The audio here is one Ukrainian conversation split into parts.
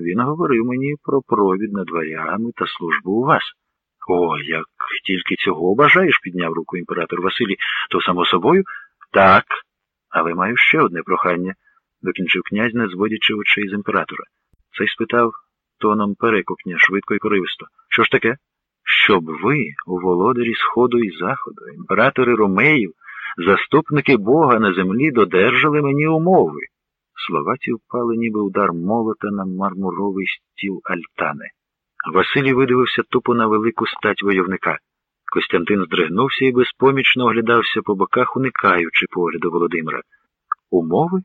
Він говорив мені про провід над варягами та службу у вас. О, як тільки цього бажаєш, підняв руку імператор Василій, то само собою так. Але маю ще одне прохання, докінчив князь, не зводячи очей з імператора. Цей спитав тоном перекупня, швидко і поривисто. Що ж таке? Щоб ви, у володарі Сходу і Заходу, імператори Ромеїв, заступники Бога на землі додержали мені умови. Слова ці впали, ніби удар молота на мармуровий стіл альтани. Василій видивився тупо на велику стать войовника. Костянтин здригнувся і безпомічно оглядався по боках, уникаючи погляду Володимира. Умови?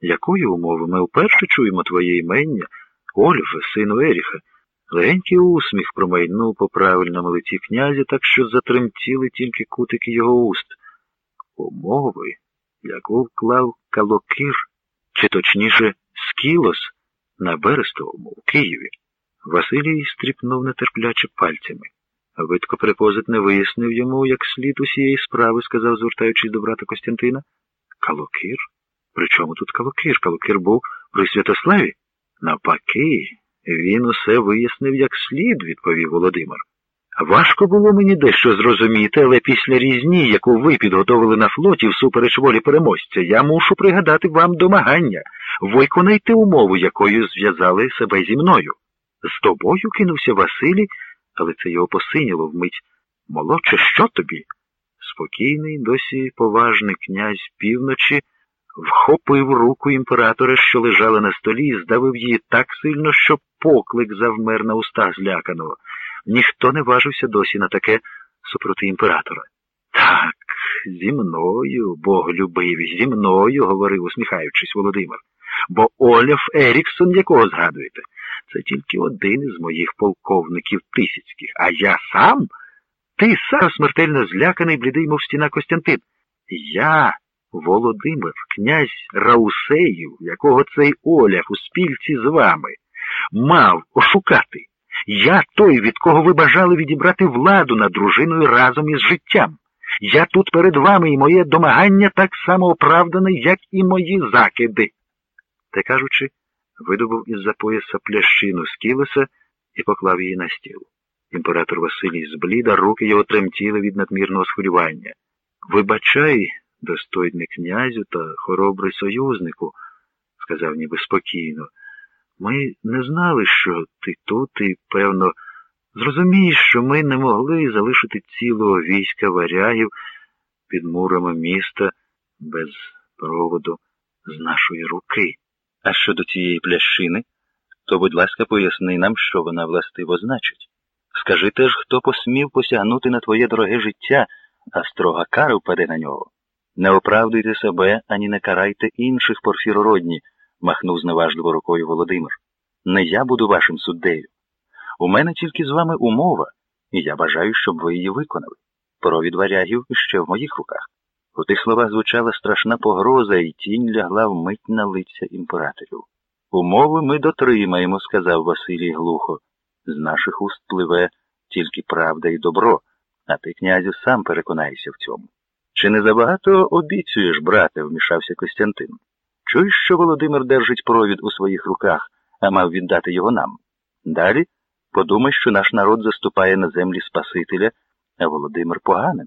Якої умови? Ми вперше чуємо твоє імення, Ольфе, сину Еріха. Легенький усміх промайнув по правильному лиці князя, так що затремтіли тільки кутики його уст. Умови, яку вклав Калокир, чи точніше Скілос на Берестовому в Києві. Василій стріпнув нетерпляче пальцями. Видко припозит не вияснив йому, як слід усієї справи, сказав, звертаючись до брата Костянтина. Калокир? При чому тут Калокир? Калокир був при Святославі? Навпаки, він усе вияснив як слід, відповів Володимир. Важко було мені дещо зрозуміти, але після різні, яку ви підготовили на флоті всупереч волі переможця, я мушу пригадати вам домагання, виконайте умову, якою зв'язали себе зі мною. З тобою кинувся Василій, але це його посиняло вмить. Молодше, що тобі? Спокійний, досі поважний князь півночі вхопив руку імператора, що лежала на столі, і здавив її так сильно, що поклик завмер на устах зляканого. Ніхто не важився досі на таке супроти імператора. Так, зі мною, Бог любив, зі мною, говорив, усміхаючись, Володимир. Бо Оляф Еріксон, якого згадуєте, це тільки один із моїх полковників тисяцьких, а я сам, ти сам смертельно зляканий, блідий, мов стіна Костянтин. Я, Володимир, князь Раусеїв, якого цей Оляф у спільці з вами, мав ошукати. Я той, від кого ви бажали відібрати владу над дружиною разом із життям. Я тут перед вами і моє домагання так само оправдане, як і мої закиди. Те кажучи, видобув із-за пояса плящину з кілеса і поклав її на стіл. Імператор Василій збліда, руки його тремтіли від надмірного схвилювання. Вибачай, достойний князю та хоробрий союзнику, сказав ніби спокійно. Ми не знали, що ти тут, і, певно, зрозумієш, що ми не могли залишити цілого війська варягів під мурами міста без проводу з нашої руки. А щодо цієї плящини, то, будь ласка, поясни нам, що вона властиво значить. Скажи теж, хто посмів посягнути на твоє дороге життя, а строга кара впаде на нього. Не оправдуйте себе ані не карайте інших порфірородні, махнув зневажливо рукою Володимир. Не я буду вашим суддею. У мене тільки з вами умова, і я бажаю, щоб ви її виконали. Провід варягів ще в моїх руках. У тих словах звучала страшна погроза, і тінь лягла вмить на лиця імператорів. Умови ми дотримаємо, сказав Василій глухо. З наших уст пливе тільки правда і добро, а ти, князю, сам переконайся в цьому. Чи не забагато обіцюєш, брате, вмішався Костянтин. Чуєш, що Володимир держить провід у своїх руках, а мав віддати його нам? Далі подумай, що наш народ заступає на землі Спасителя, а Володимир поганин.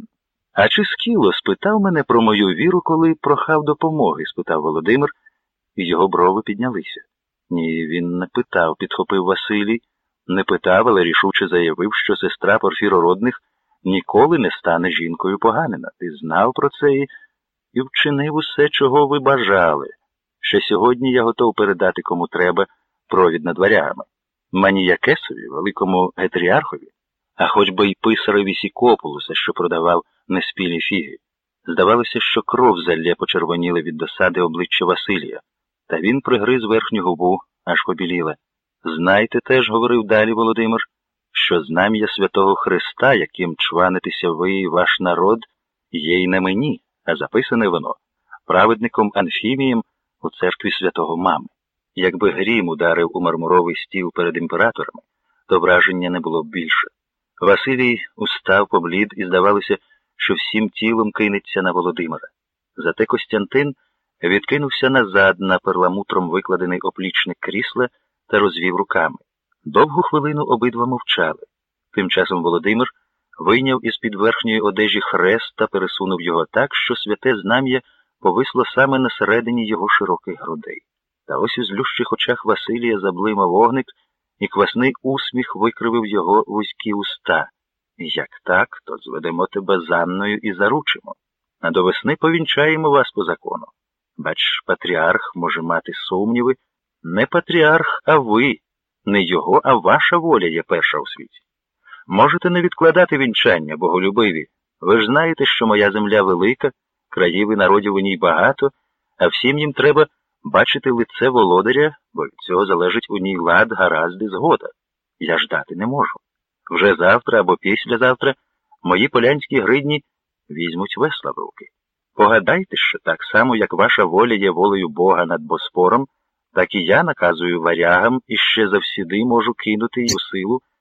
А чи Скіло спитав мене про мою віру, коли прохав допомоги? спитав Володимир, і його брови піднялися. Ні, він не питав, підхопив Василій, не питав, але рішуче заявив, що сестра Порфірородних ніколи не стане жінкою поганина. Ти знав про це і, і вчинив усе, чого ви бажали. Ще сьогодні я готов передати кому треба провід над варягами. Маніякесові, великому гетріархові, а хоч би й писареві Сікопулуса, що продавав неспілі фіги. Здавалося, що кров залє почервоніли від досади обличчя Василія, та він пригриз верхню губу, аж побіліла. Знайте теж, говорив далі Володимир, що знам'я святого Христа, яким чванитеся ви і ваш народ, є й на мені, а записане воно праведником Анфімієм у церкві святого Мами. Якби грім ударив у мармуровий стіл перед імператорами, то враження не було б більше. Василій устав поблід і здавалося, що всім тілом кинеться на Володимира. Зате Костянтин відкинувся назад на перламутром викладений оплічник крісла та розвів руками. Довгу хвилину обидва мовчали. Тим часом Володимир вийняв із під верхньої одежі хрест та пересунув його так, що святе знам'я повисло саме на середині його широких грудей. Та ось у злющих очах Василія заблимав вогник, і квасний усміх викривив його вузькі уста. Як так, то зведемо тебе занною і заручимо. А до весни повінчаємо вас по закону. Бач, патріарх може мати сумніви. Не патріарх, а ви. Не його, а ваша воля є перша у світі. Можете не відкладати вінчання, боголюбиві. Ви ж знаєте, що моя земля велика, країв і народів у ній багато, а всім їм треба бачити лице володаря, бо від цього залежить у ній лад, гаразди, згода. Я ждати не можу. Вже завтра або післязавтра мої полянські гридні візьмуть весла в руки. Погадайте, що так само, як ваша воля є волею Бога над Боспором, так і я наказую варягам і ще завсіди можу кинути її у силу